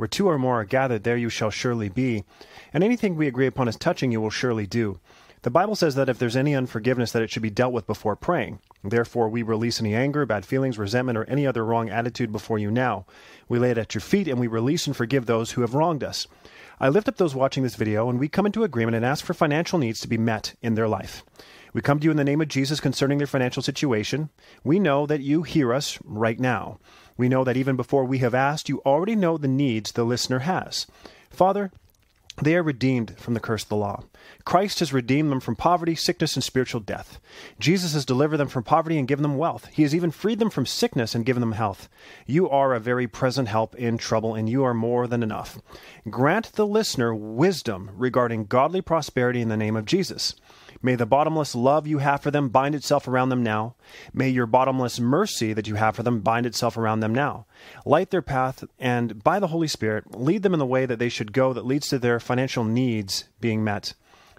Where two or more are gathered, there you shall surely be. And anything we agree upon as touching you will surely do. The Bible says that if there's any unforgiveness, that it should be dealt with before praying. Therefore, we release any anger, bad feelings, resentment, or any other wrong attitude before you now. We lay it at your feet, and we release and forgive those who have wronged us. I lift up those watching this video, and we come into agreement and ask for financial needs to be met in their life. We come to you in the name of Jesus concerning their financial situation. We know that you hear us right now. We know that even before we have asked, you already know the needs the listener has. Father, they are redeemed from the curse of the law. Christ has redeemed them from poverty, sickness, and spiritual death. Jesus has delivered them from poverty and given them wealth. He has even freed them from sickness and given them health. You are a very present help in trouble, and you are more than enough. Grant the listener wisdom regarding godly prosperity in the name of Jesus. May the bottomless love you have for them bind itself around them now. May your bottomless mercy that you have for them bind itself around them now. Light their path, and by the Holy Spirit, lead them in the way that they should go that leads to their financial needs being met.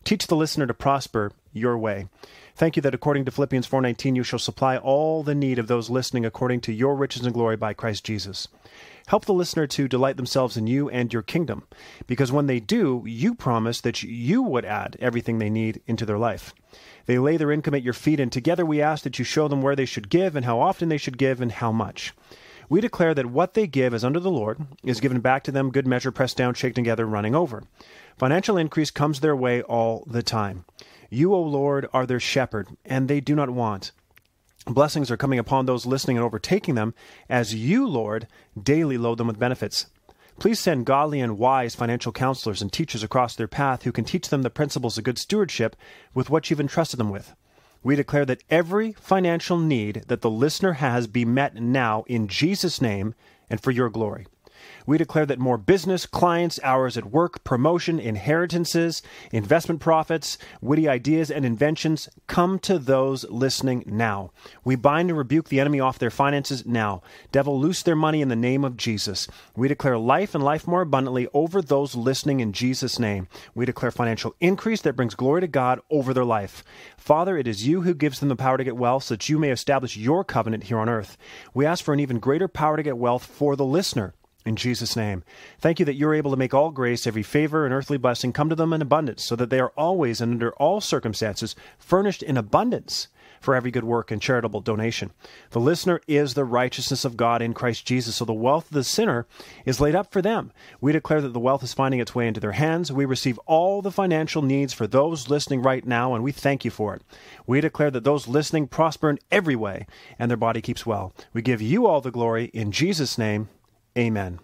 Teach the listener to prosper your way. Thank you that according to Philippians 4:19 you shall supply all the need of those listening according to your riches and glory by Christ Jesus. Help the listener to delight themselves in you and your kingdom, because when they do, you promise that you would add everything they need into their life. They lay their income at your feet, and together we ask that you show them where they should give and how often they should give and how much. We declare that what they give as under the Lord, is given back to them, good measure, pressed down, shaken together, running over. Financial increase comes their way all the time. You, O Lord, are their shepherd, and they do not want. Blessings are coming upon those listening and overtaking them as you, Lord, daily load them with benefits. Please send godly and wise financial counselors and teachers across their path who can teach them the principles of good stewardship with what you've entrusted them with. We declare that every financial need that the listener has be met now in Jesus' name and for your glory. We declare that more business, clients, hours at work, promotion, inheritances, investment profits, witty ideas, and inventions come to those listening now. We bind and rebuke the enemy off their finances now. Devil, loose their money in the name of Jesus. We declare life and life more abundantly over those listening in Jesus' name. We declare financial increase that brings glory to God over their life. Father, it is you who gives them the power to get wealth so that you may establish your covenant here on earth. We ask for an even greater power to get wealth for the listener. In Jesus' name. Thank you that you're able to make all grace, every favor, and earthly blessing come to them in abundance, so that they are always and under all circumstances furnished in abundance for every good work and charitable donation. The listener is the righteousness of God in Christ Jesus, so the wealth of the sinner is laid up for them. We declare that the wealth is finding its way into their hands. We receive all the financial needs for those listening right now, and we thank you for it. We declare that those listening prosper in every way, and their body keeps well. We give you all the glory in Jesus' name. Amen.